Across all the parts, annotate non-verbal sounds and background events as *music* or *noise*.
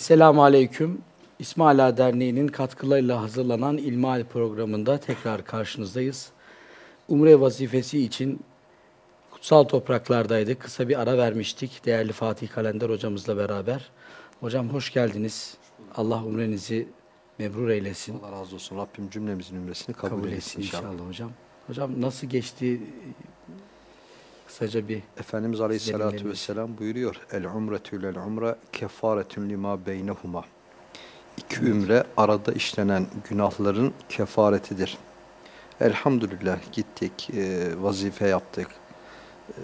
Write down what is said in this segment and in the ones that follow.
Esselamu Aleyküm. İsmaila Derneği'nin katkılarıyla hazırlanan İlmihal programında tekrar karşınızdayız. Umre vazifesi için kutsal topraklardaydık. Kısa bir ara vermiştik değerli Fatih Kalender hocamızla beraber. Hocam hoş geldiniz. Allah umrenizi mebrur eylesin. Allah razı olsun. Rabbim cümlemizin ümresini kabul, Kabul etsin etsin inşallah. inşallah hocam. Hocam nasıl geçti? Kısaca bir Efendimiz Aleyhisselatü. Vesselam buyuruyor. El umretü lel umre kefaretün lima beynehuma. İki ümre arada işlenen günahların kefaretidir. Elhamdülillah gittik, e, vazife yaptık, e,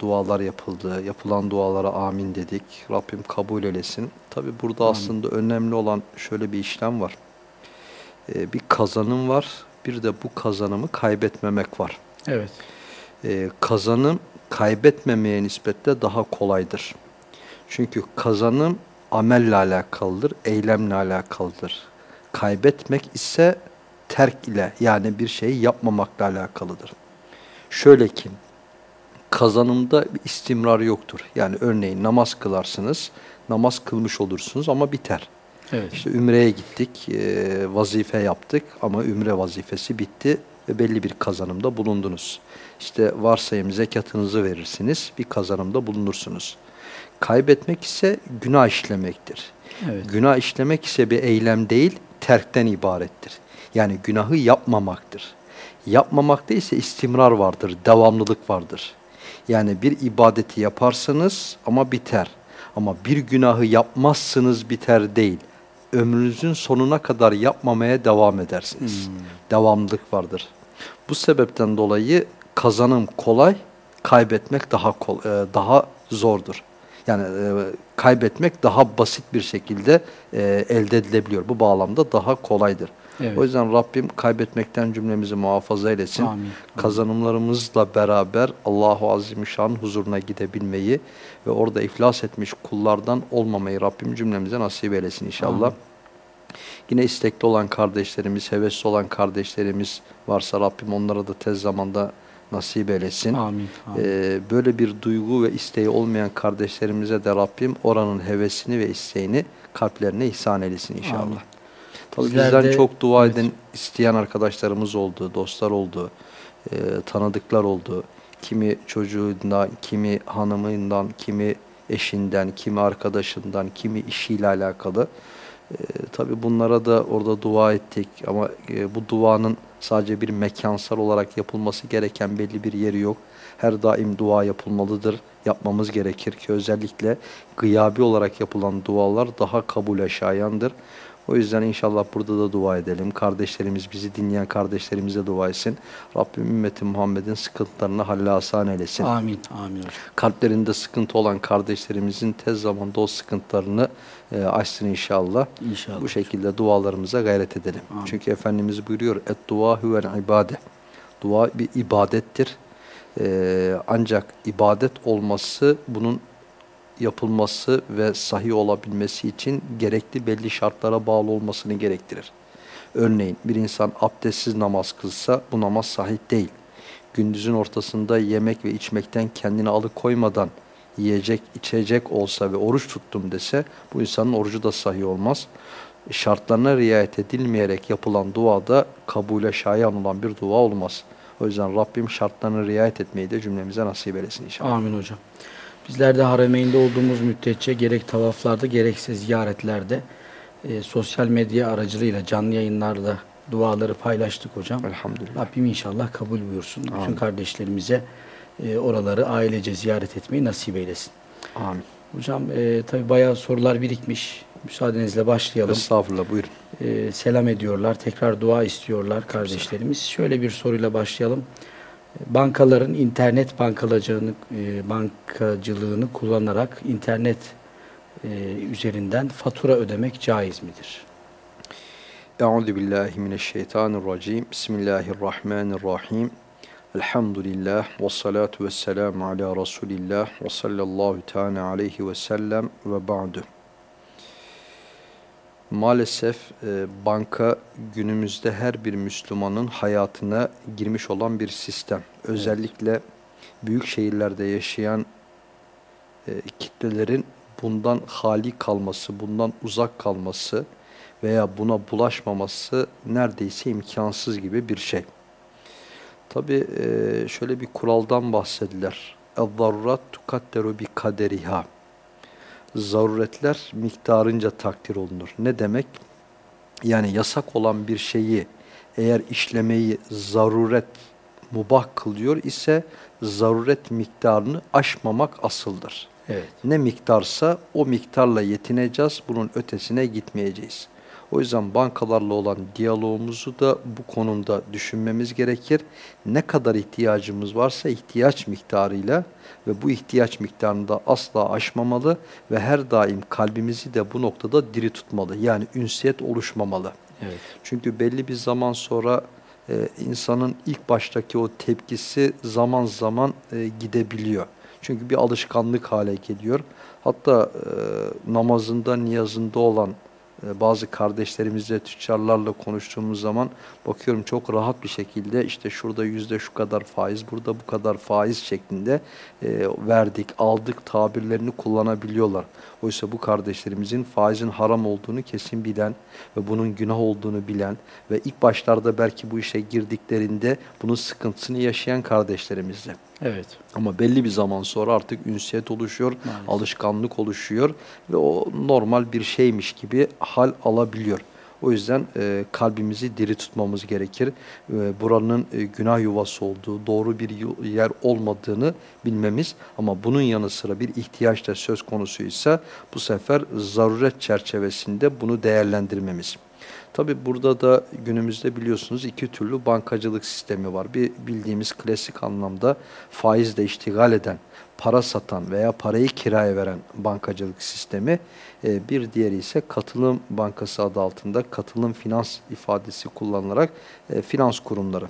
dualar yapıldı, yapılan dualara amin dedik. Rabbim kabul eylesin. Tabi burada Amin. aslında önemli olan şöyle bir işlem var. E, bir kazanım var, bir de bu kazanımı kaybetmemek var. evet. Ee, kazanım kaybetmemeye nispetle daha kolaydır. Çünkü kazanım amelle alakalıdır, eylemle alakalıdır. Kaybetmek ise terk ile yani bir şeyi yapmamakla alakalıdır. Şöyle ki kazanımda bir istimrar yoktur. Yani örneğin namaz kılarsınız, namaz kılmış olursunuz ama biter. Evet. İşte Ümre'ye gittik, vazife yaptık ama Ümre vazifesi bitti ve belli bir kazanımda bulundunuz. İşte varsayım zekatınızı verirsiniz, bir kazanımda bulunursunuz. Kaybetmek ise günah işlemektir. Evet. Günah işlemek ise bir eylem değil, terkten ibarettir. Yani günahı yapmamaktır. Yapmamakta ise istimrar vardır, devamlılık vardır. Yani bir ibadeti yaparsanız ama biter. Ama bir günahı yapmazsınız biter değil. Ömrünüzün sonuna kadar yapmamaya devam edersiniz. Devamlılık vardır. Bu sebepten dolayı kazanım kolay, kaybetmek daha kol, e, daha zordur. Yani e, kaybetmek daha basit bir şekilde e, elde edilebiliyor. Bu bağlamda daha kolaydır. Evet. O yüzden Rabbim kaybetmekten cümlemizi muhafaza eylesin. Amin. Kazanımlarımızla beraber Allahu Azimüşşan huzuruna gidebilmeyi ve orada iflas etmiş kullardan olmamayı Rabbim cümlemize nasip eylesin inşallah. Amin. Yine istekli olan kardeşlerimiz, hevesli olan kardeşlerimiz varsa Rabbim onlara da tez zamanda nasip eylesin. Amin. amin. Ee, böyle bir duygu ve isteği olmayan kardeşlerimize de Rabbim oranın hevesini ve isteğini kalplerine ihsan eylesin inşallah. Amin. Tabii Bizler bizden de- çok dua evet. eden, isteyen arkadaşlarımız oldu, dostlar oldu, e, tanıdıklar oldu. Kimi çocuğundan, kimi hanımından, kimi eşinden, kimi arkadaşından, kimi işiyle alakalı. E, tabii bunlara da orada dua ettik ama e, bu duanın sadece bir mekansal olarak yapılması gereken belli bir yeri yok. Her daim dua yapılmalıdır, yapmamız gerekir ki özellikle gıyabi olarak yapılan dualar daha kabule şayandır. O yüzden inşallah burada da dua edelim. Kardeşlerimiz, bizi dinleyen kardeşlerimize dua etsin. Rabbim ümmeti Muhammed'in sıkıntılarını halle asan eylesin. Amin. Amin. Kalplerinde sıkıntı olan kardeşlerimizin tez zamanda o sıkıntılarını e, açsın inşallah. İnşallah. Bu şekilde dualarımıza gayret edelim. Amin. Çünkü Efendimiz buyuruyor, et dua huvel ibade. Dua bir ibadettir. Ee, ancak ibadet olması, bunun yapılması ve sahih olabilmesi için gerekli belli şartlara bağlı olmasını gerektirir. Örneğin bir insan abdestsiz namaz kılsa bu namaz sahih değil. Gündüzün ortasında yemek ve içmekten kendini alıkoymadan yiyecek, içecek olsa ve oruç tuttum dese bu insanın orucu da sahih olmaz. Şartlarına riayet edilmeyerek yapılan dua da kabule şayan olan bir dua olmaz. O yüzden Rabbim şartlarına riayet etmeyi de cümlemize nasip eylesin inşallah. Amin hocam. Bizler de Harameyn'de olduğumuz müddetçe gerek tavaflarda gerekse ziyaretlerde e, sosyal medya aracılığıyla canlı yayınlarla duaları paylaştık hocam. Elhamdülillah. Rabbim inşallah kabul buyursun. Bütün Amin. kardeşlerimize e, oraları ailece ziyaret etmeyi nasip eylesin. Amin. Hocam e, tabi bayağı sorular birikmiş. Müsaadenizle başlayalım. Estağfurullah buyurun. E, selam ediyorlar. Tekrar dua istiyorlar kardeşlerimiz. Şöyle bir soruyla başlayalım. Bankaların internet bankacılığını, e, bankacılığını kullanarak internet e, üzerinden fatura ödemek caiz midir? Euzu billahi mineşşeytanirracim. Bismillahirrahmanirrahim. Elhamdülillah ve salatu ve ala Resulillah ve sallallahu teala aleyhi ve sellem ve ba'du. Maalesef e, banka günümüzde her bir Müslümanın hayatına girmiş olan bir sistem. Özellikle büyük şehirlerde yaşayan e, kitlelerin bundan hali kalması, bundan uzak kalması veya buna bulaşmaması neredeyse imkansız gibi bir şey. Tabi e, şöyle bir kuraldan bahsediler. اَذَّرُّاتْ تُكَدَّرُ بِكَدَرِهَا Zaruretler miktarınca takdir olunur. Ne demek? Yani yasak olan bir şeyi eğer işlemeyi zaruret mubah kılıyor ise zaruret miktarını aşmamak asıldır. Evet. Ne miktarsa o miktarla yetineceğiz, bunun ötesine gitmeyeceğiz. O yüzden bankalarla olan diyalogumuzu da bu konumda düşünmemiz gerekir. Ne kadar ihtiyacımız varsa ihtiyaç miktarıyla ve bu ihtiyaç miktarını da asla aşmamalı ve her daim kalbimizi de bu noktada diri tutmalı. Yani ünsiyet oluşmamalı. Evet. Çünkü belli bir zaman sonra e, insanın ilk baştaki o tepkisi zaman zaman e, gidebiliyor. Çünkü bir alışkanlık hale geliyor. Hatta e, namazında, niyazında olan bazı kardeşlerimizle, tüccarlarla konuştuğumuz zaman bakıyorum çok rahat bir şekilde işte şurada yüzde şu kadar faiz, burada bu kadar faiz şeklinde e, verdik, aldık tabirlerini kullanabiliyorlar. Oysa bu kardeşlerimizin faizin haram olduğunu kesin bilen ve bunun günah olduğunu bilen ve ilk başlarda belki bu işe girdiklerinde bunun sıkıntısını yaşayan kardeşlerimizle. Evet. Ama belli bir zaman sonra artık ünsiyet oluşuyor, Maalesef. alışkanlık oluşuyor ve o normal bir şeymiş gibi hal alabiliyor. O yüzden e, kalbimizi diri tutmamız gerekir. E, buranın e, günah yuvası olduğu, doğru bir yer olmadığını bilmemiz ama bunun yanı sıra bir ihtiyaç da söz konusuysa bu sefer zaruret çerçevesinde bunu değerlendirmemiz. Tabi burada da günümüzde biliyorsunuz iki türlü bankacılık sistemi var. Bir bildiğimiz klasik anlamda faizle iştigal eden, para satan veya parayı kiraya veren bankacılık sistemi. Ee, Bir diğeri ise katılım bankası adı altında katılım finans ifadesi kullanılarak e, finans kurumları.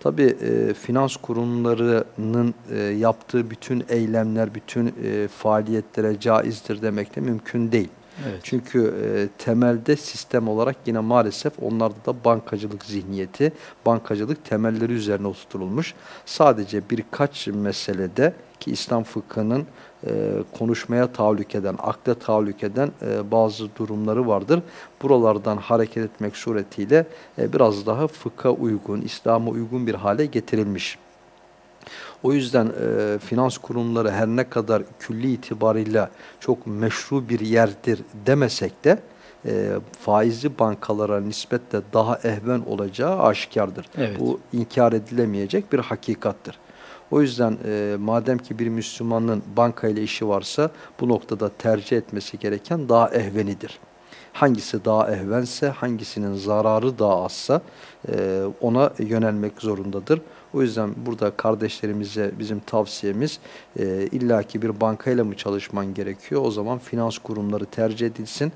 Tabi e, finans kurumlarının e, yaptığı bütün eylemler, bütün e, faaliyetlere caizdir demek de mümkün değil. Evet. Çünkü e, temelde sistem olarak yine maalesef onlarda da bankacılık zihniyeti, bankacılık temelleri üzerine oturtulmuş. Sadece birkaç meselede ki İslam fıkhının e, konuşmaya tahallük eden, akla tahallük eden e, bazı durumları vardır. Buralardan hareket etmek suretiyle e, biraz daha fıkha uygun, İslam'a uygun bir hale getirilmiş. O yüzden e, finans kurumları her ne kadar külli itibarıyla çok meşru bir yerdir demesek de e, faizli bankalara nispetle daha ehven olacağı aşikardır. Evet. Bu inkar edilemeyecek bir hakikattır. O yüzden e, madem ki bir Müslümanın banka ile işi varsa bu noktada tercih etmesi gereken daha ehvenidir. Hangisi daha ehvense, hangisinin zararı daha azsa e, ona yönelmek zorundadır. O yüzden burada kardeşlerimize bizim tavsiyemiz e, illaki bir bankayla mı çalışman gerekiyor? O zaman finans kurumları tercih edilsin.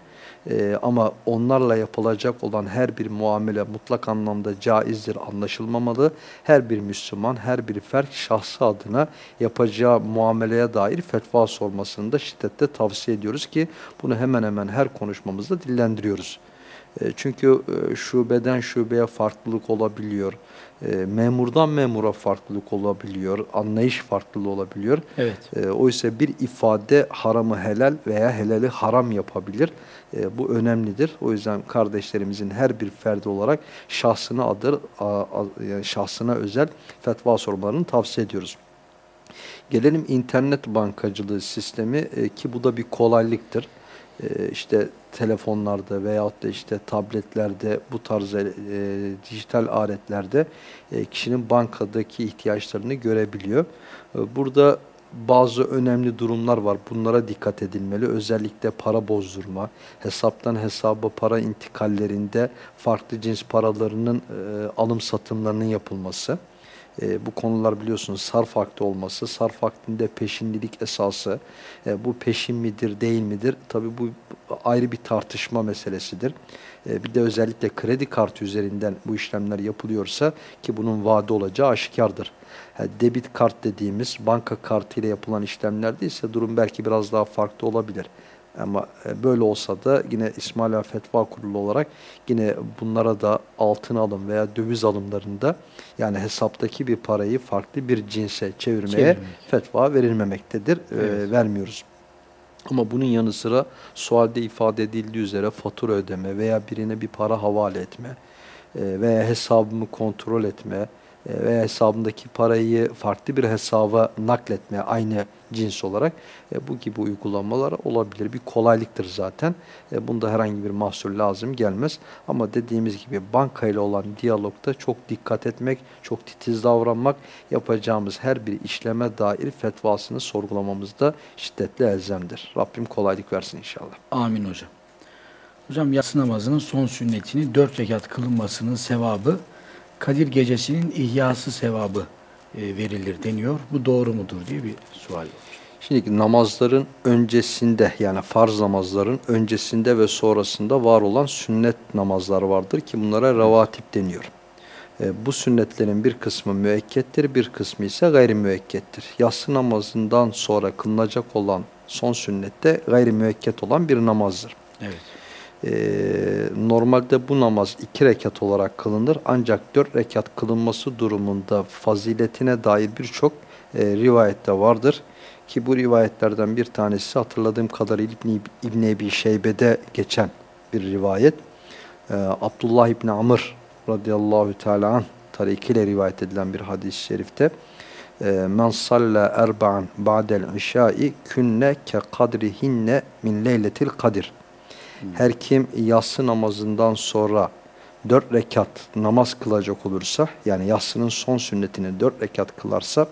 E, ama onlarla yapılacak olan her bir muamele mutlak anlamda caizdir, anlaşılmamalı. Her bir Müslüman, her bir fert şahsı adına yapacağı muameleye dair fetva sormasını da şiddetle tavsiye ediyoruz ki bunu hemen hemen her konuşmamızda dillendiriyoruz. E, Çünkü e, şubeden şubeye farklılık olabiliyor. E, Memurdan memura farklılık olabiliyor. Anlayış farklılığı olabiliyor. Evet. E, Oysa bir ifade haramı helal veya helali haram yapabilir. E, Bu önemlidir. O yüzden kardeşlerimizin her bir ferdi olarak şahsına adır, a- a- yani şahsına özel fetva sormalarını tavsiye ediyoruz. Gelelim internet bankacılığı sistemi e, ki bu da bir kolaylıktır. E, işte telefonlarda veyahut da işte tabletlerde bu tarz e, dijital aletlerde e, kişinin bankadaki ihtiyaçlarını görebiliyor. E, burada bazı önemli durumlar var. Bunlara dikkat edilmeli. Özellikle para bozdurma, hesaptan hesaba para intikallerinde farklı cins paralarının e, alım satımlarının yapılması. E, bu konular biliyorsunuz sarf akdi olması, sarf akdinde peşinlilik esası, e, bu peşin midir değil midir? Tabi bu ayrı bir tartışma meselesidir. E, bir de özellikle kredi kartı üzerinden bu işlemler yapılıyorsa ki bunun vade olacağı aşikardır. Ha, debit kart dediğimiz banka kartı ile yapılan işlemlerde ise durum belki biraz daha farklı olabilir. Ama e, böyle olsa da yine İsmaila Fetva Kurulu olarak yine bunlara da altın alım veya döviz alımlarında yani hesaptaki bir parayı farklı bir cinse çevirmeye Çevirmek. fetva verilmemektedir. E, Evet. vermiyoruz. Ama bunun yanı sıra sualde ifade edildiği üzere fatura ödeme veya birine bir para havale etme e, veya hesabımı kontrol etme e, veya hesabındaki parayı farklı bir hesaba nakletme aynı cins olarak e, bu gibi uygulamalar olabilir. Bir kolaylıktır zaten. E, bunda herhangi bir mahsur lazım gelmez. Ama dediğimiz gibi bankayla olan diyalogda çok dikkat etmek, çok titiz davranmak, yapacağımız her bir işleme dair fetvasını sorgulamamızda şiddetle elzemdir. Rabbim kolaylık versin inşallah. Amin hocam. Hocam yatsı namazının son sünnetini dört rekat kılınmasının sevabı Kadir gecesinin ihyası sevabı e, verilir deniyor. Bu doğru mudur diye bir sual var. Şimdi namazların öncesinde yani farz namazların öncesinde ve sonrasında var olan sünnet namazlar vardır ki bunlara revatip deniyor. E, bu sünnetlerin bir kısmı müekkettir, bir kısmı ise gayri müekkettir. Yatsı namazından sonra kılınacak olan son sünnette gayri müekket olan bir namazdır. Evet. Ee, normalde bu namaz iki rekat olarak kılınır ancak dört rekat kılınması durumunda faziletine dair birçok e, rivayette vardır. Ki bu rivayetlerden bir tanesi hatırladığım kadarıyla İbn-i İbn Ebi Şeybe'de geçen bir rivayet. Ee, Abdullah İbni Amr radıyallahu teala anh tarikiyle rivayet edilen bir hadis-i şerifte ee, men salla erba'an ba'del işai künne ke kadrihinne min leyletil kadir her kim yatsı namazından sonra dört rekat namaz kılacak olursa, yani yatsının son sünnetini dört rekat kılarsa,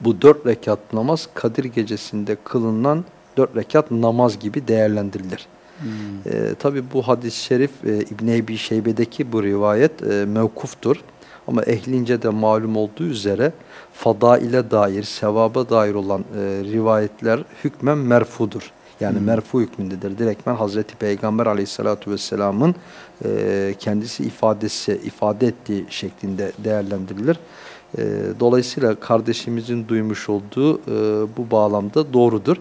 bu dört rekat namaz Kadir gecesinde kılınan dört rekat namaz gibi değerlendirilir. Hmm. E, Tabi bu hadis-i şerif e, İbn-i Ebi Şeybe'deki bu rivayet e, mevkuftur. Ama ehlince de malum olduğu üzere fadaile dair, sevaba dair olan e, rivayetler hükmen merfudur. Yani hmm. merfu hükmündedir. Direktmen Hazreti Peygamber aleyhissalatu vesselamın e, kendisi ifadesi, ifade ettiği şeklinde değerlendirilir. E, dolayısıyla kardeşimizin duymuş olduğu e, bu bağlamda doğrudur.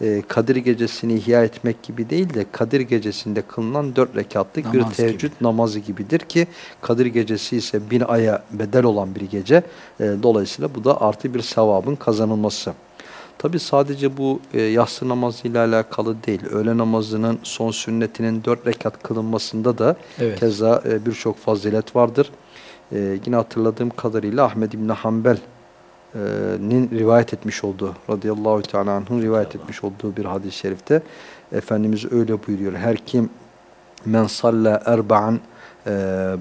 E, Kadir gecesini ihya etmek gibi değil de Kadir gecesinde kılınan dört rekatlık Namaz bir teheccüd gibi. namazı gibidir ki Kadir gecesi ise bin aya bedel olan bir gece. E, dolayısıyla bu da artı bir sevabın kazanılması. Tabi sadece bu e, yatsı namazıyla alakalı değil. Öğle namazının son sünnetinin dört rekat kılınmasında da evet. keza e, birçok fazilet vardır. E, yine hatırladığım kadarıyla Ahmed İbni Hanbel'nin e, rivayet etmiş olduğu, radıyallahu teala anh'ın rivayet etmiş olduğu bir hadis-i şerifte Efendimiz öyle buyuruyor. Her kim men salla erba'an e,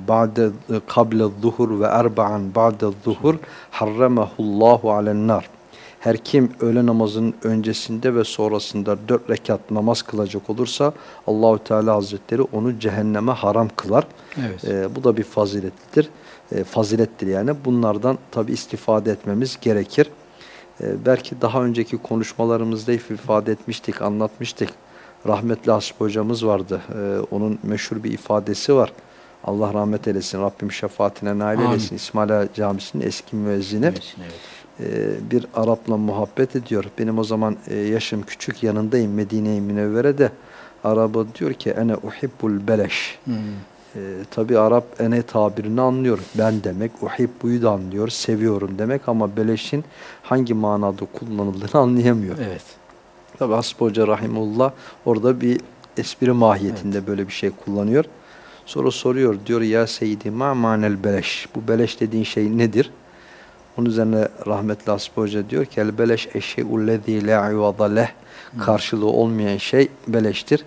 ba'de kable zuhur ve erba'an ba'de zuhur harramahullahu alen nar. Her kim öğle namazının öncesinde ve sonrasında dört rekat namaz kılacak olursa Allahu Teala Hazretleri onu cehenneme haram kılar. Evet. E, bu da bir fazilettir. E, fazilettir yani. Bunlardan tabi istifade etmemiz gerekir. E, belki daha önceki konuşmalarımızda ifade etmiştik, anlatmıştık. Rahmetli Hasip hocamız vardı. E, onun meşhur bir ifadesi var. Allah rahmet eylesin. Rabbim şefaatine nail eylesin. İsmaila Camisi'nin eski müezzini. Evet, evet. Ee, bir Arap'la muhabbet ediyor. Benim o zaman e, yaşım küçük yanındayım Medine-i Münevvere'de. Araba diyor ki ene uhibbul beleş. Hmm. E, Tabi Arap ene tabirini anlıyor. Ben demek, uhibbuyu da anlıyor, seviyorum demek ama beleşin hangi manada kullanıldığını *laughs* anlayamıyor. Evet. Tabi Hasbi Hoca Rahimullah orada bir espri mahiyetinde evet. böyle bir şey kullanıyor. Sonra soruyor diyor ya seyyidi ma manel beleş. Bu beleş dediğin şey nedir? Onun üzerine rahmetli Asip Hoca diyor ki el beleş eşe'ullezî la ivada leh karşılığı olmayan şey beleştir.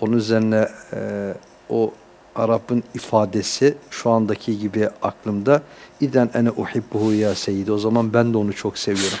Onun üzerine e, o Arap'ın ifadesi şu andaki gibi aklımda İden ene uhibbuhu ya seyyidi. O zaman ben de onu çok seviyorum.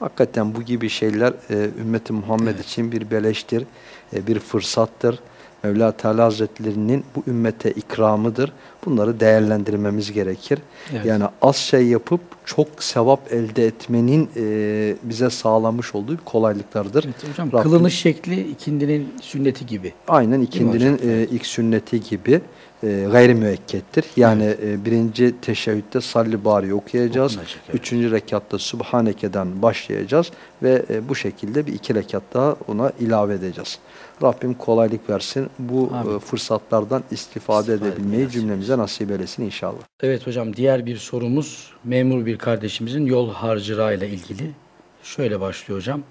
Hakikaten bu gibi şeyler e, ümmeti Muhammed evet. için bir beleştir, e, bir fırsattır. Mevla Teala Hazretlerinin bu ümmete ikramıdır. Bunları değerlendirmemiz gerekir. Evet. Yani az şey yapıp çok sevap elde etmenin e, bize sağlamış olduğu kolaylıklardır. Evet, hocam Rabbim, kılınış şekli ikindinin sünneti gibi. Aynen ikindinin e, ilk sünneti gibi e, gayri müekkettir. Yani evet. e, birinci teşehhütte salli bari okuyacağız. evet. Üçüncü rekatta Subhaneke'den başlayacağız ve e, bu şekilde bir iki rekat daha ona ilave edeceğiz. Rabbim kolaylık versin. Bu e, fırsatlardan istifade, istifade edebilmeyi cümlemize nasip eylesin inşallah. Evet hocam diğer bir sorumuz memur bir kardeşimizin yol harcırağıyla ilgili. Şöyle başlıyor hocam.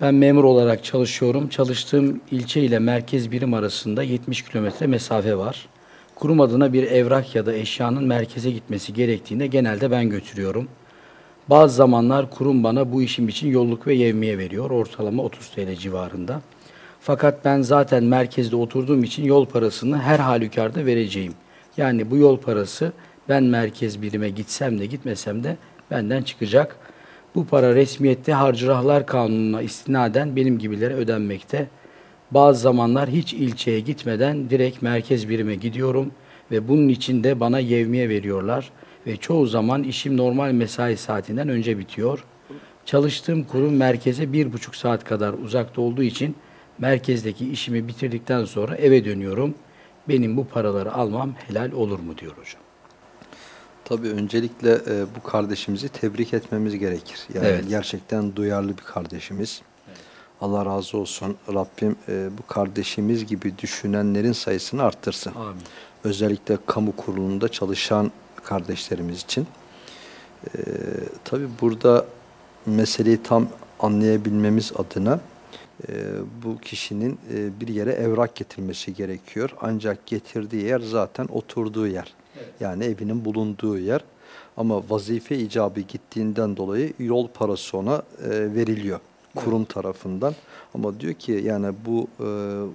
Ben memur olarak çalışıyorum. Çalıştığım ilçe ile merkez birim arasında 70 kilometre mesafe var. Kurum adına bir evrak ya da eşyanın merkeze gitmesi gerektiğinde genelde ben götürüyorum. Bazı zamanlar kurum bana bu işim için yolluk ve yevmiye veriyor. Ortalama 30 TL civarında. Fakat ben zaten merkezde oturduğum için yol parasını her halükarda vereceğim. Yani bu yol parası ben merkez birime gitsem de gitmesem de benden çıkacak. Bu para resmiyette harcırahlar kanununa istinaden benim gibilere ödenmekte. Bazı zamanlar hiç ilçeye gitmeden direkt merkez birime gidiyorum ve bunun için de bana yevmiye veriyorlar ve çoğu zaman işim normal mesai saatinden önce bitiyor. Çalıştığım kurum merkeze bir buçuk saat kadar uzakta olduğu için merkezdeki işimi bitirdikten sonra eve dönüyorum. Benim bu paraları almam helal olur mu diyor hocam. Tabii öncelikle e, bu kardeşimizi tebrik etmemiz gerekir. Yani Evet. gerçekten duyarlı bir kardeşimiz. Allah razı olsun. Rabbim e, bu kardeşimiz gibi düşünenlerin sayısını arttırsın. Amin. Özellikle kamu kurulunda çalışan kardeşlerimiz için. E, tabii burada meseleyi tam anlayabilmemiz adına e, bu kişinin e, bir yere evrak getirmesi gerekiyor. Ancak getirdiği yer zaten oturduğu yer. Yani evinin bulunduğu yer. Ama vazife icabı gittiğinden dolayı yol parası ona e, veriliyor kurum tarafından. Ama diyor ki yani bu e,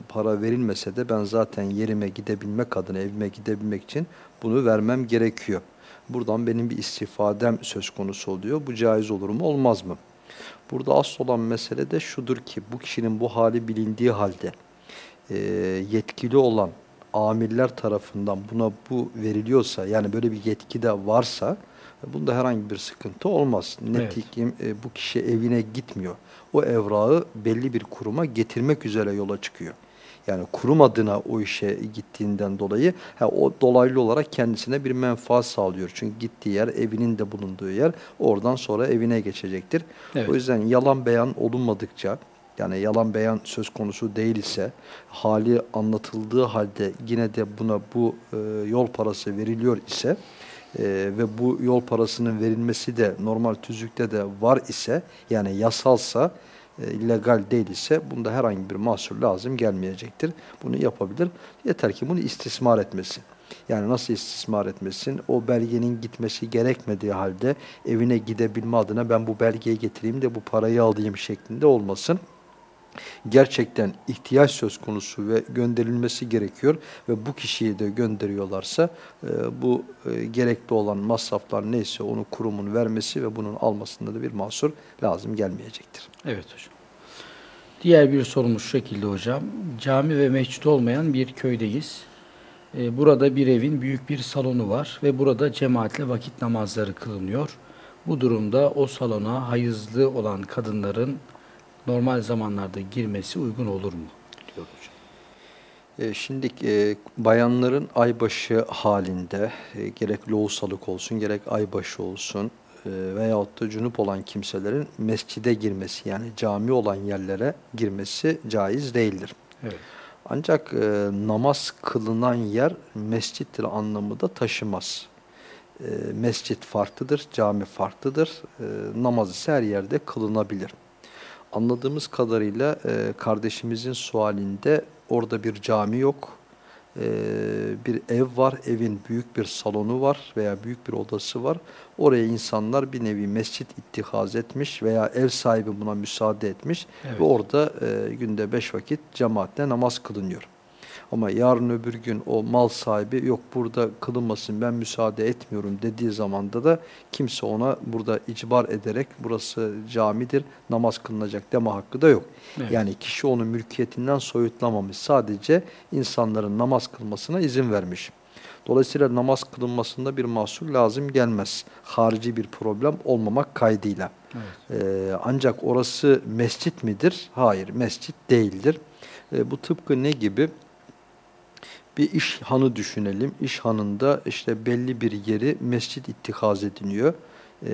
para verilmese de ben zaten yerime gidebilmek adına, evime gidebilmek için bunu vermem gerekiyor. Buradan benim bir istifadem söz konusu oluyor. Bu caiz olur mu, olmaz mı? Burada asıl olan mesele de şudur ki bu kişinin bu hali bilindiği halde e, yetkili olan amirler tarafından buna bu veriliyorsa yani böyle bir yetki de varsa bunda herhangi bir sıkıntı olmaz. Evet. Nitekim e, bu kişi evine gitmiyor. O evrağı belli bir kuruma getirmek üzere yola çıkıyor. Yani kurum adına o işe gittiğinden dolayı ha, o dolaylı olarak kendisine bir menfaat sağlıyor. Çünkü gittiği yer evinin de bulunduğu yer oradan sonra evine geçecektir. Evet. O yüzden yalan beyan olunmadıkça yani yalan beyan söz konusu değil ise hali anlatıldığı halde yine de buna bu e, yol parası veriliyor ise e, ve bu yol parasının verilmesi de normal tüzükte de var ise yani yasalsa e, illegal değil bunda herhangi bir mahsur lazım gelmeyecektir. Bunu yapabilir. Yeter ki bunu istismar etmesin. Yani nasıl istismar etmesin? O belgenin gitmesi gerekmediği halde evine gidebilme adına ben bu belgeyi getireyim de bu parayı alayım şeklinde olmasın gerçekten ihtiyaç söz konusu ve gönderilmesi gerekiyor ve bu kişiyi de gönderiyorlarsa e, bu e, gerekli olan masraflar neyse onu kurumun vermesi ve bunun almasında da bir mahsur lazım gelmeyecektir. Evet hocam. Diğer bir sorumuz şu şekilde hocam. Cami ve mescit olmayan bir köydeyiz. Ee, Burada bir evin büyük bir salonu var ve burada cemaatle vakit namazları kılınıyor. Bu durumda o salona hayızlı olan kadınların normal zamanlarda girmesi uygun olur mu? diyor hocam. E, Şimdi e, bayanların aybaşı halinde e, gerek lohusalık olsun gerek aybaşı olsun e, veyahut da cünüp olan kimselerin mescide girmesi yani cami olan yerlere girmesi caiz değildir. Evet. Ancak e, namaz kılınan yer mescittir anlamı da taşımaz. E, mescit farklıdır, cami farklıdır. E, namaz ise her yerde kılınabilir. Anladığımız kadarıyla e, kardeşimizin sualinde orada bir cami yok. E, bir ev var, evin büyük bir salonu var veya büyük bir odası var. Oraya insanlar bir nevi mescit ittihaz etmiş veya ev sahibi buna müsaade etmiş Evet. ve orada e, günde beş vakit cemaatle namaz kılınıyor. Ama yarın öbür gün o mal sahibi yok burada kılınmasın ben müsaade etmiyorum dediği zamanda da kimse ona burada icbar ederek burası camidir namaz kılınacak deme hakkı da yok. Evet. Yani kişi onun mülkiyetinden soyutlamamış sadece insanların namaz kılmasına izin vermiş. Dolayısıyla namaz kılınmasında bir mahsur lazım gelmez. Harici bir problem olmamak kaydıyla. Evet. Ee, ancak orası mescit midir? Hayır, mescit değildir. Ee, bu tıpkı ne gibi? Bir iş hanı düşünelim. İş hanında işte belli bir yeri mescit ittihaz ediniyor. Ee,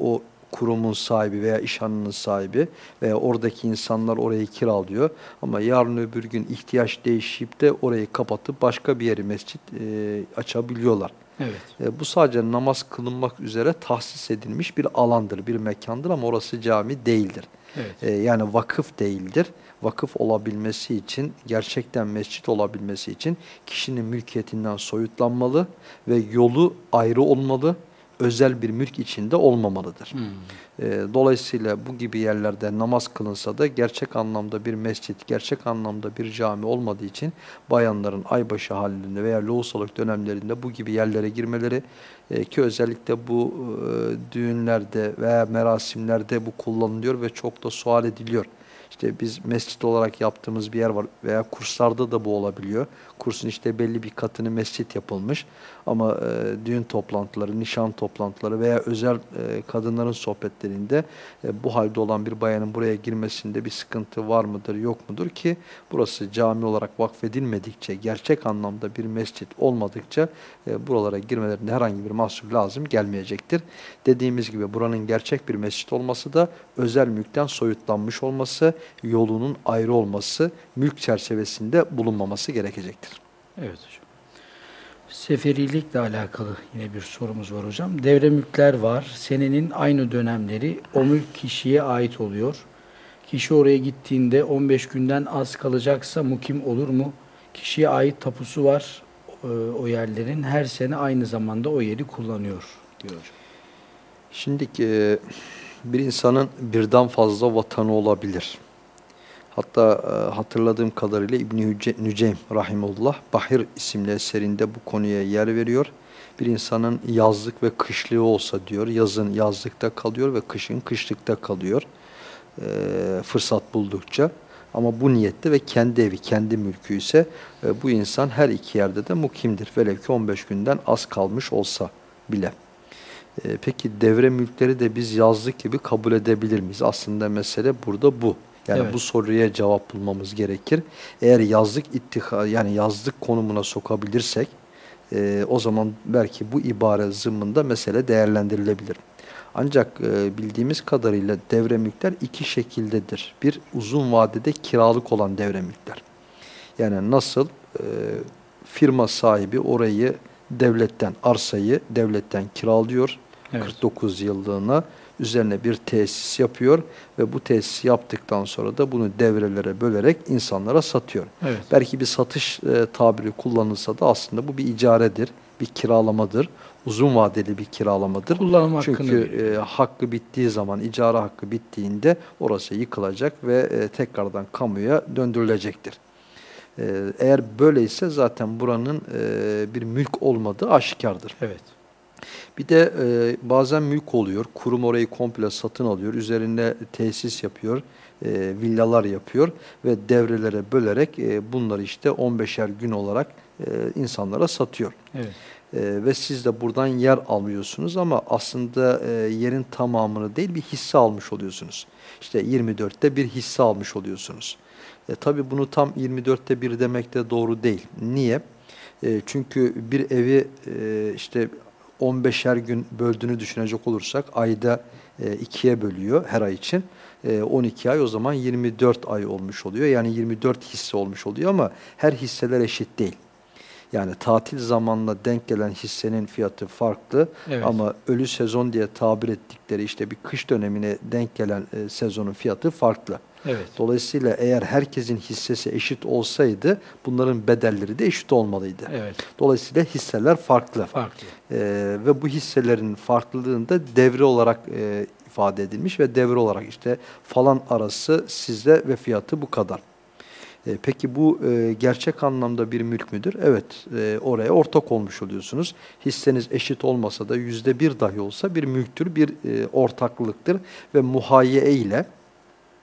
o kurumun sahibi veya iş hanının sahibi veya oradaki insanlar orayı kiralıyor. Ama yarın öbür gün ihtiyaç değişip de orayı kapatıp başka bir yeri mescit e, açabiliyorlar. Evet. E, bu sadece namaz kılınmak üzere tahsis edilmiş bir alandır, bir mekandır ama orası cami değildir. Evet. E, yani vakıf değildir. Vakıf olabilmesi için, gerçekten mescit olabilmesi için kişinin mülkiyetinden soyutlanmalı ve yolu ayrı olmalı, özel bir mülk içinde olmamalıdır. Hmm. E, dolayısıyla bu gibi yerlerde namaz kılınsa da gerçek anlamda bir mescit, gerçek anlamda bir cami olmadığı için bayanların aybaşı halinde veya lohusalık dönemlerinde bu gibi yerlere girmeleri e, ki özellikle bu e, düğünlerde veya merasimlerde bu kullanılıyor ve çok da sual ediliyor. İşte biz mescit olarak yaptığımız bir yer var veya kurslarda da bu olabiliyor. Kursun işte belli bir katını mescit yapılmış ama e, düğün toplantıları, nişan toplantıları veya özel e, kadınların sohbetlerinde e, bu halde olan bir bayanın buraya girmesinde bir sıkıntı var mıdır, yok mudur ki burası cami olarak vakfedilmedikçe, gerçek anlamda bir mescit olmadıkça e, buralara girmelerinde herhangi bir mahsur lazım gelmeyecektir. Dediğimiz gibi buranın gerçek bir mescit olması da özel mülkten soyutlanmış olması, yolunun ayrı olması, mülk çerçevesinde bulunmaması gerekecektir. Evet hocam. Seferilikle alakalı yine bir sorumuz var hocam. Devre mülkler var. Senenin aynı dönemleri o mülk kişiye ait oluyor. Kişi oraya gittiğinde 15 günden az kalacaksa mukim olur mu? Kişiye ait tapusu var e, o yerlerin. Her sene aynı zamanda o yeri kullanıyor diyor hocam. Şimdi e, bir insanın birden fazla vatanı olabilir. Hatta e, hatırladığım kadarıyla İbn-i Nüceym Rahimullah Bahir isimli eserinde bu konuya yer veriyor. Bir insanın yazlık ve kışlığı olsa diyor, yazın yazlıkta kalıyor ve kışın kışlıkta kalıyor e, fırsat buldukça. Ama bu niyette ve kendi evi, kendi mülkü ise e, bu insan her iki yerde de mukimdir. Velev ki 15 günden az kalmış olsa bile. E, peki devre mülkleri de biz yazlık gibi kabul edebilir miyiz? Aslında mesele burada bu. Yani Evet. bu soruya cevap bulmamız gerekir. Eğer yazlık ittiha yani yazlık konumuna sokabilirsek e, o zaman belki bu ibare zımmında mesele değerlendirilebilir. Ancak e, bildiğimiz kadarıyla devre mülkler iki şekildedir. Bir uzun vadede kiralık olan devre mülkler. Yani nasıl e, firma sahibi orayı devletten arsayı devletten kiralıyor Evet. 49 yıllığına üzerine bir tesis yapıyor ve bu tesisi yaptıktan sonra da bunu devrelere bölerek insanlara satıyor. Evet. Belki bir satış e, tabiri kullanılsa da aslında bu bir icaredir, bir kiralamadır, uzun vadeli bir kiralamadır. Kullanım Çünkü e, hakkı bittiği zaman, icara hakkı bittiğinde orası yıkılacak ve e, tekrardan kamuya döndürülecektir. E, eğer böyleyse zaten buranın e, bir mülk olmadığı aşikardır. Evet. Bir de e, bazen mülk oluyor. Kurum orayı komple satın alıyor. Üzerinde tesis yapıyor. e, villalar yapıyor ve devrelere bölerek e, bunları işte 15'er gün olarak e, insanlara satıyor. Evet. E, ve siz de buradan yer alıyorsunuz ama aslında e, yerin tamamını değil bir hisse almış oluyorsunuz. İşte 24'te bir hisse almış oluyorsunuz. E, tabii bunu tam 24'te bir demek de doğru değil. Niye? E, çünkü bir evi e, işte 15'er gün böldüğünü düşünecek olursak ayda e, ikiye bölüyor her ay için. E, 12 ay o zaman 24 ay olmuş oluyor. Yani 24 hisse olmuş oluyor ama her hisseler eşit değil. Yani tatil zamanla denk gelen hissenin fiyatı farklı Evet. ama ölü sezon diye tabir ettikleri işte bir kış dönemine denk gelen e, sezonun fiyatı farklı. Evet. Dolayısıyla eğer herkesin hissesi eşit olsaydı bunların bedelleri de eşit olmalıydı. Evet. Dolayısıyla hisseler farklı. Farklı. Ee, ve bu hisselerin farklılığında devre olarak e, ifade edilmiş ve devre olarak işte falan arası sizde ve fiyatı bu kadar. E, peki bu e, gerçek anlamda bir mülk müdür? Evet, e, oraya ortak olmuş oluyorsunuz. Hisseniz eşit olmasa da yüzde bir dahi olsa bir mülktür, bir e, ortaklıktır ve muhayye ile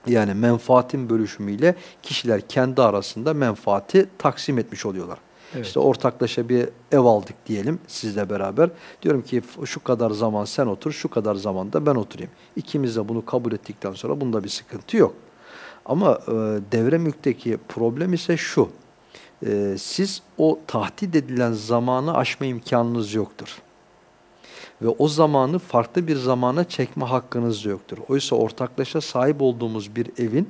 yani menfaatin bölüşümüyle kişiler kendi arasında menfaati taksim etmiş oluyorlar. Evet. İşte ortaklaşa bir ev aldık diyelim sizle beraber. Diyorum ki şu kadar zaman sen otur, şu kadar zaman da ben oturayım. İkimiz de bunu kabul ettikten sonra bunda bir sıkıntı yok. Ama e, devre mülkteki problem ise şu. E, siz o tahdit edilen zamanı aşma imkanınız yoktur. Ve o zamanı farklı bir zamana çekme hakkınız yoktur. Oysa ortaklaşa sahip olduğumuz bir evin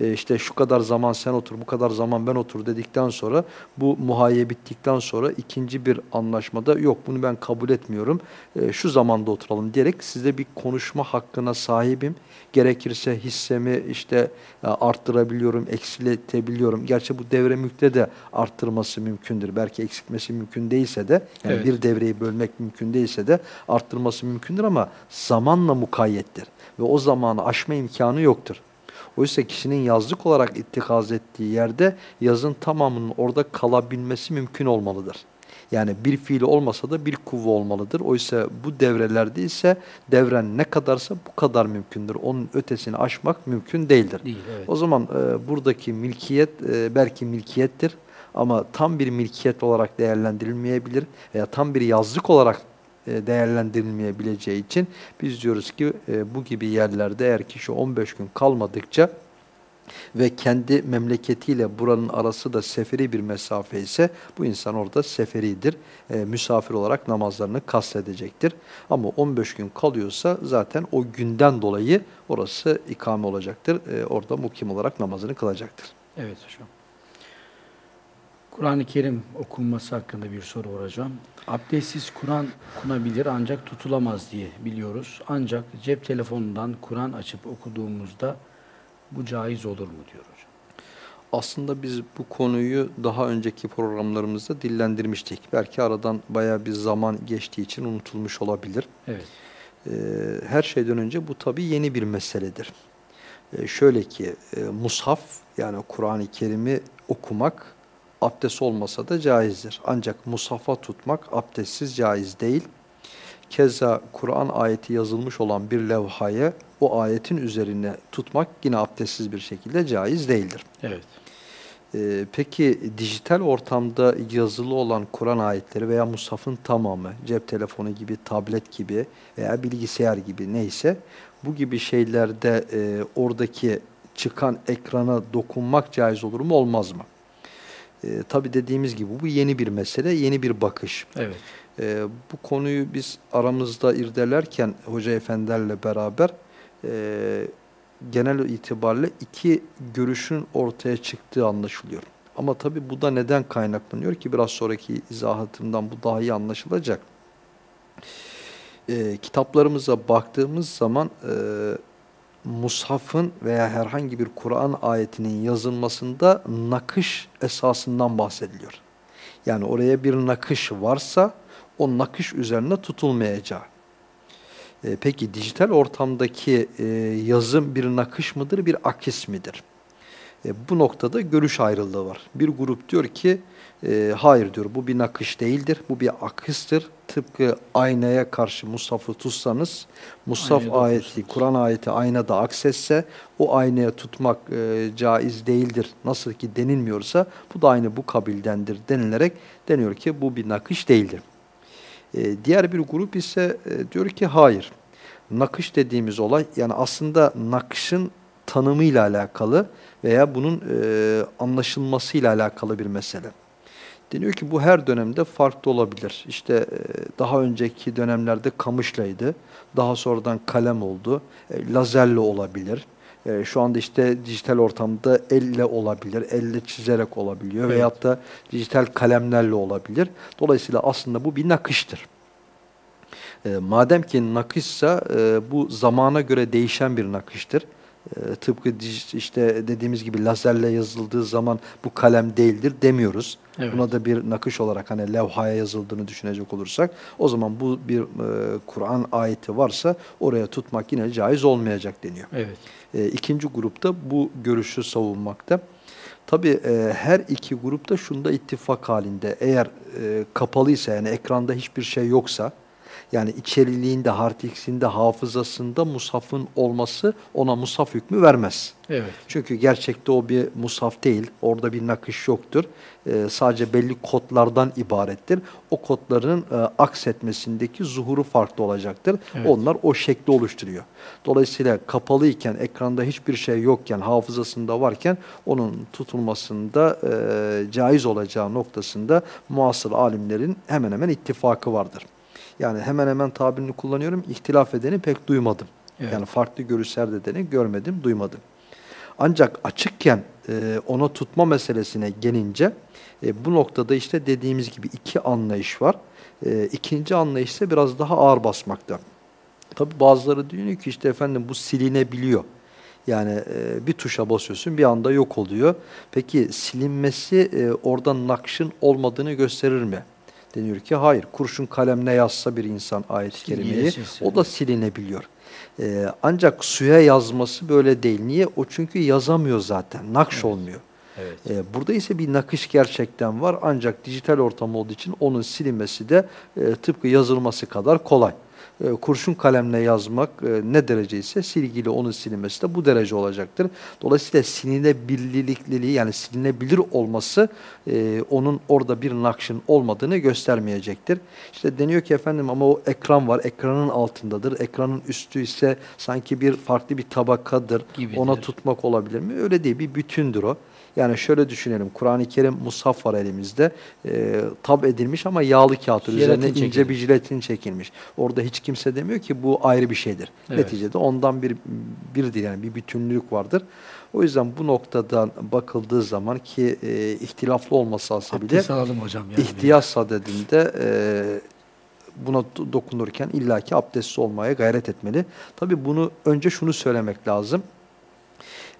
e, işte şu kadar zaman sen otur, bu kadar zaman ben otur dedikten sonra bu muhayye bittikten sonra ikinci bir anlaşmada yok bunu ben kabul etmiyorum, e, şu zamanda oturalım diyerek size bir konuşma hakkına sahibim. Gerekirse hissemi işte e, arttırabiliyorum, eksiletebiliyorum. Gerçi bu devre mülkte de arttırması mümkündür. Belki eksiltmesi mümkün değilse de yani Evet. bir devreyi bölmek mümkün değilse de arttırması mümkündür ama zamanla mukayyettir. Ve o zamanı aşma imkanı yoktur. Oysa kişinin yazlık olarak ittikaz ettiği yerde yazın tamamının orada kalabilmesi mümkün olmalıdır. Yani bir fiili olmasa da bir kuvve olmalıdır. Oysa bu devrelerde ise devren ne kadarsa bu kadar mümkündür. Onun ötesini aşmak mümkün değildir. Değil, evet. O zaman e, buradaki milkiyet e, belki milkiyettir ama tam bir milkiyet olarak değerlendirilmeyebilir veya tam bir yazlık olarak değerlendirilmeyebileceği için biz diyoruz ki e, bu gibi yerlerde eğer kişi 15 gün kalmadıkça ve kendi memleketiyle buranın arası da seferi bir mesafe ise bu insan orada seferidir. E, misafir olarak namazlarını kastedecektir. Ama 15 gün kalıyorsa zaten o günden dolayı orası ikame olacaktır. E, orada mukim olarak namazını kılacaktır. Evet hocam. Kur'an-ı Kerim okunması hakkında bir soru hocam. Abdestsiz Kur'an okunabilir ancak tutulamaz diye biliyoruz. Ancak cep telefonundan Kur'an açıp okuduğumuzda bu caiz olur mu diyor hocam. Aslında biz bu konuyu daha önceki programlarımızda dillendirmiştik. Belki aradan bayağı bir zaman geçtiği için unutulmuş olabilir. Evet. Ee, her şeyden önce bu tabii yeni bir meseledir. Ee, şöyle ki e, mushaf yani Kur'an-ı Kerim'i okumak abdest olmasa da caizdir. Ancak mushafa tutmak abdestsiz caiz değil. Keza Kur'an ayeti yazılmış olan bir levhaya o ayetin üzerine tutmak yine abdestsiz bir şekilde caiz değildir. Evet. Ee, peki dijital ortamda yazılı olan Kur'an ayetleri veya mushafın tamamı, cep telefonu gibi, tablet gibi veya bilgisayar gibi neyse bu gibi şeylerde e, oradaki çıkan ekrana dokunmak caiz olur mu olmaz mı? E, Tabi dediğimiz gibi bu yeni bir mesele, yeni bir bakış. Evet. E, bu konuyu biz aramızda irdelerken hoca efendilerle beraber e, genel itibariyle iki görüşün ortaya çıktığı anlaşılıyor. Ama tabi bu da neden kaynaklanıyor ki biraz sonraki izahatımdan bu daha iyi anlaşılacak. E, kitaplarımıza baktığımız zaman e, mushafın veya herhangi bir Kur'an ayetinin yazılmasında nakış esasından bahsediliyor. Yani oraya bir nakış varsa o nakış üzerine tutulmayacağı. E, peki dijital ortamdaki e, yazım bir nakış mıdır, bir akis midir? E, bu noktada görüş ayrılığı var. Bir grup diyor ki e, hayır diyor bu bir nakış değildir, bu bir akıstır. Tıpkı aynaya karşı mushafı tutsanız, mushaf Aynaya ayeti. Kur'an ayeti aynada aksetse o aynaya tutmak e, caiz değildir. Nasıl ki denilmiyorsa bu da aynı bu kabildendir denilerek deniyor ki bu bir nakış değildir. E, diğer bir grup ise e, diyor ki hayır. Nakış dediğimiz olay yani aslında nakışın tanımıyla alakalı veya bunun e, anlaşılmasıyla alakalı bir mesele. Deniyor ki bu her dönemde farklı olabilir. İşte e, daha önceki dönemlerde kamışlaydı. Daha sonradan kalem oldu. E, lazerle olabilir. E, şu anda işte dijital ortamda elle olabilir. Elle çizerek olabiliyor. Evet. Veyahut da dijital kalemlerle olabilir. Dolayısıyla aslında bu bir nakıştır. Madem ki nakışsa bu zamana göre değişen bir nakıştır. E, tıpkı işte dediğimiz gibi lazerle yazıldığı zaman bu kalem değildir demiyoruz. Evet. Buna da bir nakış olarak hani levhaya yazıldığını düşünecek olursak o zaman bu bir e, Kur'an ayeti varsa oraya tutmak yine caiz olmayacak deniyor. Evet. E, ikinci grupta bu görüşü savunmakta. Tabi her iki grupta şunda ittifak halinde. Eğer e, kapalıysa yani ekranda hiçbir şey yoksa yani içeriliğinde, hard diskinde, hafızasında mushafın olması ona mushaf hükmü vermez. Evet. Çünkü gerçekte o bir mushaf değil. Orada bir nakış yoktur. Ee, sadece belli kodlardan ibarettir. O kodların e, aksetmesindeki zuhuru farklı olacaktır. Evet. Onlar o şekli oluşturuyor. Dolayısıyla kapalıyken, ekranda hiçbir şey yokken, hafızasında varken onun tutulmasında e, caiz olacağı noktasında muasır alimlerin hemen hemen ittifakı vardır. Yani hemen hemen tabirini kullanıyorum. İhtilaf edeni pek duymadım. Evet. Yani farklı görüşler dedeni görmedim, duymadım. Ancak açıkken e, ona tutma meselesine gelince e, bu noktada işte dediğimiz gibi iki anlayış var. E, ikinci anlayış ise biraz daha ağır basmakta. Tabi bazıları diyor ki işte efendim bu silinebiliyor. Yani e, bir tuşa basıyorsun bir anda yok oluyor. Peki silinmesi e, orada nakşın olmadığını gösterir mi? Deniyor ki hayır. Kurşun kalemle yazsa bir insan ayet-i kerimeyi o da silinebiliyor. E, ancak suya yazması böyle değil. Niye? O çünkü yazamıyor zaten. Nakş olmuyor. Evet. E, burada ise bir nakış gerçekten var ancak dijital ortam olduğu için onun silinmesi de e, tıpkı yazılması kadar kolay. E, kurşun kalemle yazmak e, ne derece ise silgiyle onun silinmesi de bu derece olacaktır. Dolayısıyla silinebilirliği yani silinebilir olması e, onun orada bir nakşın olmadığını göstermeyecektir. İşte deniyor ki efendim ama o ekran var, ekranın altındadır. Ekranın üstü ise sanki bir farklı bir tabakadır. Gibidir. Ona tutmak olabilir mi? Öyle değil, bir bütündür o. Yani şöyle düşünelim, Kur'an-ı Kerim mushaf var elimizde, e, tab edilmiş ama yağlı kağıt üzerine ince bir jiletin çekilmiş. Orada hiç kimse demiyor ki bu ayrı bir şeydir. Evet. Neticede ondan bir birdir yani bir bütünlük vardır. O yüzden bu noktadan bakıldığı zaman ki e, ihtilaflı olması hasebiyle Abdest alalım hocam. Yani. ihtiyaç sadedinde e, buna do- dokunurken illaki abdestli olmaya gayret etmeli. Tabii bunu önce şunu söylemek lazım.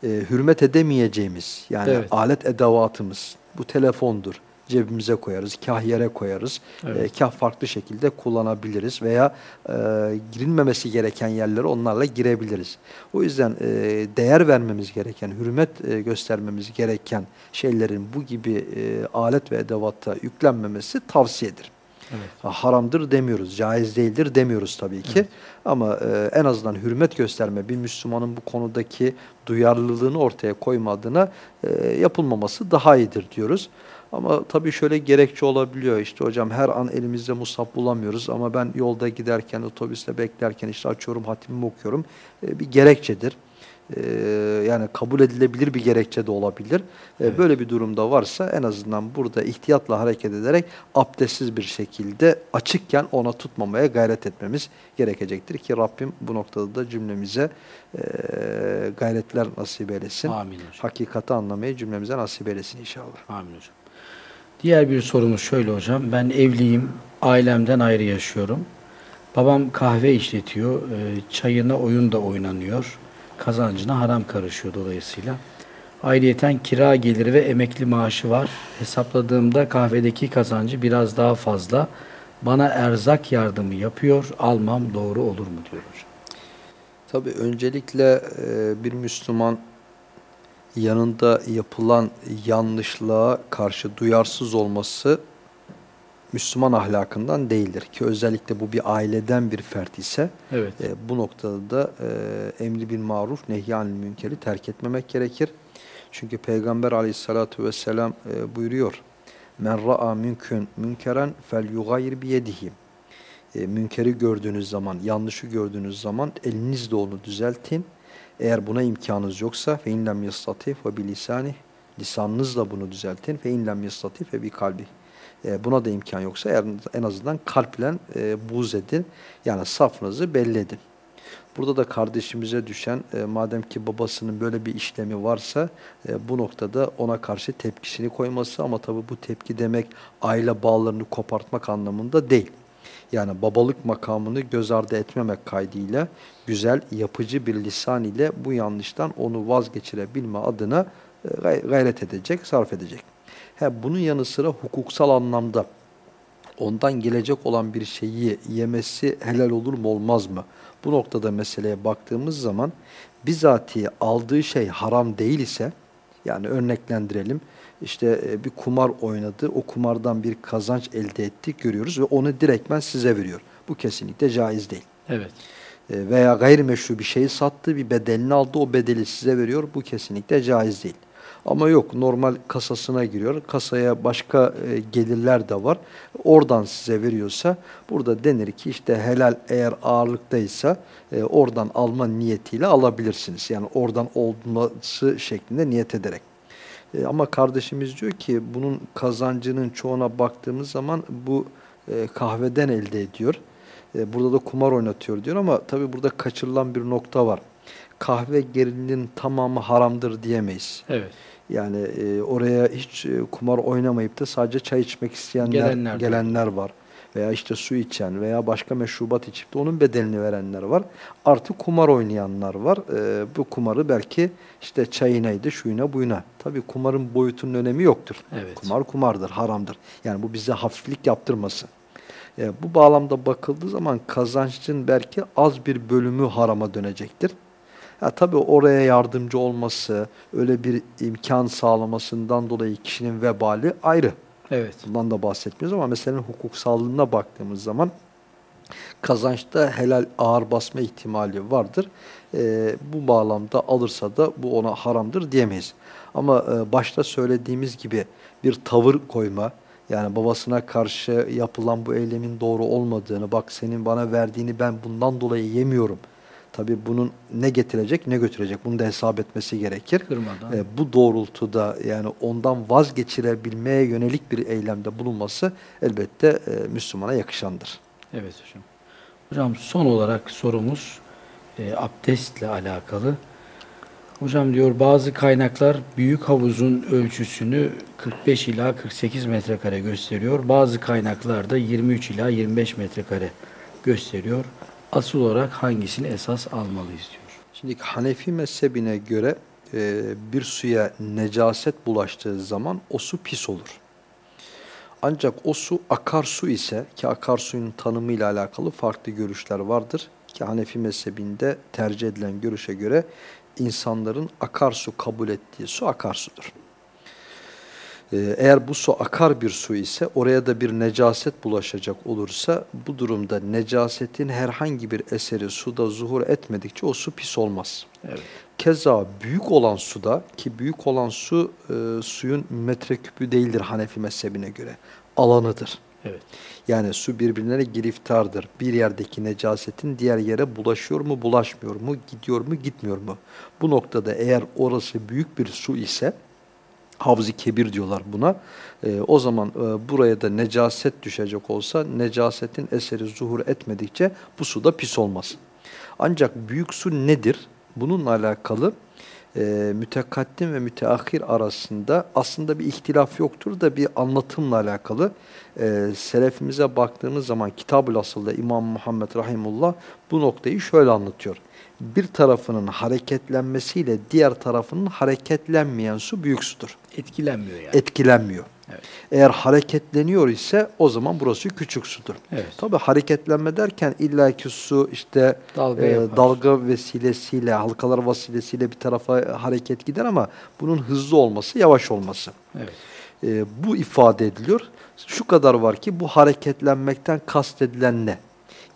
E, hürmet edemeyeceğimiz yani Evet. alet edevatımız bu telefondur. Cebimize koyarız, kah yere koyarız, Evet. e, kah farklı şekilde kullanabiliriz veya e, girilmemesi gereken yerlere onlarla girebiliriz. O yüzden e, değer vermemiz gereken, hürmet e, göstermemiz gereken şeylerin bu gibi e, alet ve edevatta yüklenmemesi tavsiyedir. Evet. Ha, Haramdır demiyoruz, caiz değildir demiyoruz tabii ki. Ama e, en azından hürmet gösterme, bir Müslümanın bu konudaki duyarlılığını ortaya koyma adına e, yapılmaması daha iyidir diyoruz. Ama tabii şöyle gerekçe olabiliyor. İşte hocam her an elimizde musab bulamıyoruz ama ben yolda giderken, otobüste beklerken işte açıyorum, hatimimi okuyorum. E, bir gerekçedir. E, yani kabul edilebilir bir gerekçe de olabilir. E, Evet. Böyle bir durumda varsa en azından burada ihtiyatla hareket ederek abdestsiz bir şekilde açıkken ona tutmamaya gayret etmemiz gerekecektir ki Rabbim bu noktada da cümlemize e, gayretler nasip eylesin. Amin hocam. Hakikati anlamayı cümlemize nasip eylesin inşallah. Amin hocam. Diğer bir sorumuz şöyle hocam. Ben evliyim. Ailemden ayrı yaşıyorum. Babam kahve işletiyor. e, Çayına oyun da oynanıyor. Kazancına haram karışıyor dolayısıyla. Ayrıyeten kira geliri ve emekli maaşı var. Hesapladığımda kahvedeki kazancı biraz daha fazla. Bana erzak yardımı yapıyor. Almam doğru olur mu diyor hocam. Tabii öncelikle e, bir Müslüman yanında yapılan yanlışlığa karşı duyarsız olması Müslüman ahlakından değildir. Ki özellikle bu bir aileden bir fert ise Evet. e, bu noktada da e, emri bil maruf nehyanil münkeri terk etmemek gerekir. Çünkü Peygamber aleyhissalatu vesselam e, buyuruyor. Men ra'a münkün münkeren fel yugayir biyedihi. E, münkeri gördüğünüz zaman, yanlışı gördüğünüz zaman elinizle onu düzeltin. Eğer buna imkanınız yoksa fe inlem yastatif ve bilisani lisanınızla bunu düzeltin. Fe inlem yastatif ve bi kalbi. E, buna da imkan yoksa eğer en azından kalple e, buz edin. Yani safınızı belli edin. Burada da kardeşimize düşen e, madem ki babasının böyle bir işlemi varsa e, bu noktada ona karşı tepkisini koyması ama tabii bu tepki demek aile bağlarını kopartmak anlamında değil. Yani babalık makamını göz ardı etmemek kaydıyla güzel, yapıcı bir lisan ile bu yanlıştan onu vazgeçirebilme adına e, gay- gayret edecek, sarf edecek. He, bunun yanı sıra hukuksal anlamda ondan gelecek olan bir şeyi yemesi helal olur mu olmaz mı? Bu noktada meseleye baktığımız zaman bizatihi aldığı şey haram değil ise yani örneklendirelim işte e, bir kumar oynadı o kumardan bir kazanç elde etti görüyoruz ve onu direktmen size veriyor. Bu kesinlikle caiz değil. Evet. E, Veya gayrimeşru bir şeyi sattı bir bedelini aldı o bedeli size veriyor bu kesinlikle caiz değil. Ama yok normal kasasına giriyor. Kasaya başka e, gelirler de var. Oradan size veriyorsa burada denir ki işte helal eğer ağırlıktaysa e, oradan alma niyetiyle alabilirsiniz. Yani oradan olması şeklinde niyet ederek. E, ama kardeşimiz diyor ki bunun kazancının çoğuna baktığımız zaman bu e, kahveden elde ediyor. E, burada da kumar oynatıyor diyor ama tabii burada kaçırılan bir nokta var. kahve gerilinin tamamı haramdır diyemeyiz. Evet. Yani e, oraya hiç e, kumar oynamayıp da sadece çay içmek isteyenler, Gelenler gelenler var. Veya işte su içen veya başka meşrubat içip de onun bedelini verenler var. Artı kumar oynayanlar var. E, bu kumarı belki işte çayınaydı, şuyuna, buyuna. Tabii kumarın boyutunun önemi yoktur. Evet. Kumar kumardır, haramdır. Yani bu bize hafiflik yaptırmasın. E, bu bağlamda bakıldığı zaman kazançın belki az bir bölümü harama dönecektir. Ya tabii oraya yardımcı olması, öyle bir imkan sağlamasından dolayı kişinin vebali ayrı. Evet. Bundan da bahsetmiyoruz ama meselenin hukuksallığına baktığımız zaman kazançta helal ağır basma ihtimali vardır. Ee, bu bağlamda alırsa da bu ona haramdır diyemeyiz. Ama e, başta söylediğimiz gibi bir tavır koyma, yani babasına karşı yapılan bu eylemin doğru olmadığını, bak senin bana verdiğini ben bundan dolayı yemiyorum. Tabii bunun ne getirecek ne götürecek bunu da hesap etmesi gerekir. Kırmadan. E, bu doğrultuda yani ondan vazgeçirebilmeye yönelik bir eylemde bulunması elbette e, Müslümana yakışandır. Evet hocam. Hocam son olarak sorumuz e, abdestle alakalı. Hocam diyor bazı kaynaklar büyük havuzun ölçüsünü 45 ila 48 metrekare gösteriyor. Bazı kaynaklar da 23 ila 25 metrekare gösteriyor. Asıl olarak hangisini esas almalıyız diyor. Şimdi Hanefi mezhebine göre e, bir suya necaset bulaştığı zaman o su pis olur. Ancak o su akarsu ise ki akarsuyun tanımıyla alakalı farklı görüşler vardır. Ki Hanefi mezhebinde tercih edilen görüşe göre insanların akarsu kabul ettiği su akarsudur. Ee, Eğer bu su akar bir su ise oraya da bir necaset bulaşacak olursa bu durumda necasetin herhangi bir eseri suda zuhur etmedikçe o su pis olmaz. Evet. Keza büyük olan suda ki büyük olan su e, suyun metreküpü değildir Hanefi mezhebine göre. Alanıdır. Evet. Yani su birbirine giriftardır. Bir yerdeki necasetin diğer yere bulaşıyor mu, bulaşmıyor mu, gidiyor mu, gitmiyor mu? Bu noktada eğer orası büyük bir su ise Havz-ı kebir diyorlar buna. Ee, o zaman e, buraya da necaset düşecek olsa necasetin eseri zuhur etmedikçe bu su da pis olmaz. Ancak büyük su nedir? Bununla alakalı e, mütekaddim ve müteahhir arasında aslında bir ihtilaf yoktur da bir anlatımla alakalı. E, selefimize baktığımız zaman Kitab-ül Asıl'da İmam Muhammed Rahimullah bu noktayı şöyle anlatıyor. Bir tarafının hareketlenmesiyle diğer tarafının hareketlenmeyen su büyük sudur. Etkilenmiyor yani. Etkilenmiyor. Evet. Eğer hareketleniyor ise o zaman burası küçük sudur. Evet. Tabi hareketlenme derken illaki su işte Dalga e, yapar. dalga vesilesiyle, halkalar vesilesiyle bir tarafa hareket gider ama bunun hızlı olması, yavaş olması. Evet. E, bu ifade ediliyor. Şu kadar var ki bu hareketlenmekten kastedilen ne?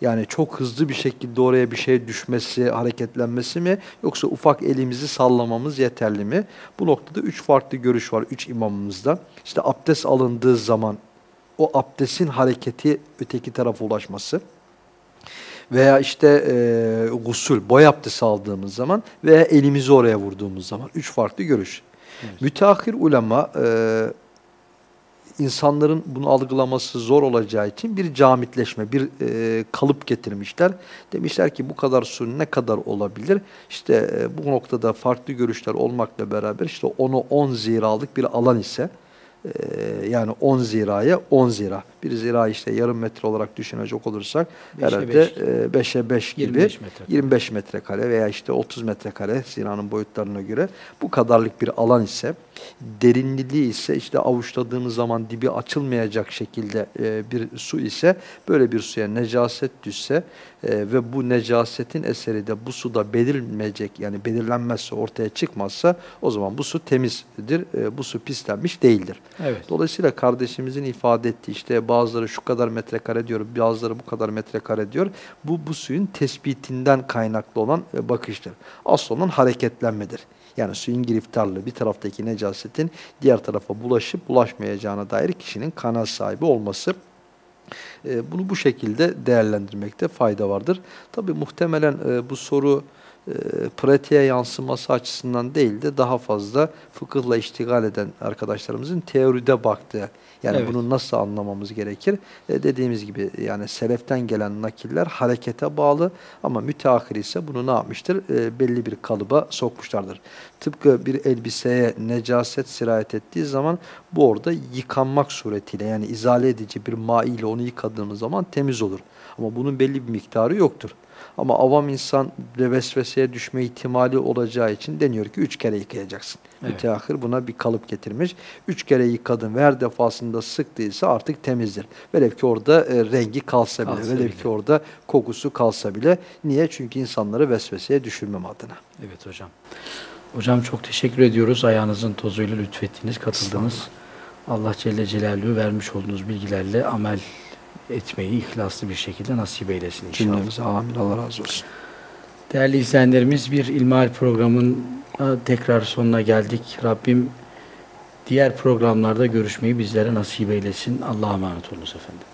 Yani çok hızlı bir şekilde oraya bir şey düşmesi, hareketlenmesi mi yoksa ufak elimizi sallamamız yeterli mi? Bu noktada üç farklı görüş var üç imamımızda. İşte abdest alındığı zaman o abdestin hareketi öteki tarafa ulaşması veya işte e, gusül, boy abdesti aldığımız zaman veya elimizi oraya vurduğumuz zaman üç farklı görüş. Evet. Müteahhir ulema e, insanların bunu algılaması zor olacağı için bir camitleşme, bir e, kalıp getirmişler. Demişler ki bu kadar su ne kadar olabilir? İşte e, bu noktada farklı görüşler olmakla beraber işte onu 10 ziralık bir alan ise e, yani 10 ziraya 10 zira. Bir zira işte yarım metre olarak düşünecek olursak Beşe herhalde beş. 5'e 5 gibi 25 metrekare. 25 metrekare veya işte 30 metrekare ziranın boyutlarına göre bu kadarlık bir alan ise derinliği ise işte avuçladığınız zaman dibi açılmayacak şekilde e, bir su ise böyle bir suya necaset düşse e, ve bu necasetin eseri de bu suda belirlenmeyecek yani belirlenmezse ortaya çıkmazsa o zaman bu su temizdir. E, bu su pislenmiş değildir. Evet. Dolayısıyla kardeşimizin ifade ettiği işte bazıları şu kadar metrekare diyor, bazıları bu kadar metrekare diyor. Bu bu suyun tespitinden kaynaklı olan e, bakıştır. Asıl olan hareketlenmedir. Yani suyun giriftarlığı bir taraftaki necasetin diğer tarafa bulaşıp bulaşmayacağına dair kişinin kanaat sahibi olması. E, Bunu bu şekilde değerlendirmekte fayda vardır. Tabi muhtemelen e, bu soru pratiğe yansıması açısından değil de daha fazla fıkıhla iştigal eden arkadaşlarımızın teoride baktığı. Yani Evet. bunu nasıl anlamamız gerekir? E, dediğimiz gibi yani seleften gelen nakiller harekete bağlı ama müteahhir ise bunu ne yapmıştır? E, belli bir kalıba sokmuşlardır. Tıpkı bir elbiseye necaset sirayet ettiği zaman bu orada yıkanmak suretiyle yani izale edici bir ma ile onu yıkadığımız zaman temiz olur. Ama bunun belli bir miktarı yoktur. Ama avam insan de vesveseye düşme ihtimali olacağı için deniyor ki üç kere yıkayacaksın. Evet. Müteahhir buna bir kalıp getirmiş. Üç kere yıkadın ve her defasında sıktıysa artık temizdir. Velev ki orada e, rengi kalsa bile, Kalsa velev bile. ki orada kokusu kalsa bile. Niye? Çünkü insanları vesveseye düşürmem adına. Evet hocam. Hocam çok teşekkür ediyoruz. Ayağınızın tozuyla lütfettiniz, katıldınız. Allah Celle Celaluhu vermiş olduğunuz bilgilerle amel etmeyi ihlaslı bir şekilde nasip eylesin inşallah. Cümlemize amin. Allah razı olsun. Değerli izleyenlerimiz bir İlmihal programın tekrar sonuna geldik. Rabbim diğer programlarda görüşmeyi bizlere nasip eylesin. Allah'a emanet olunuz efendim.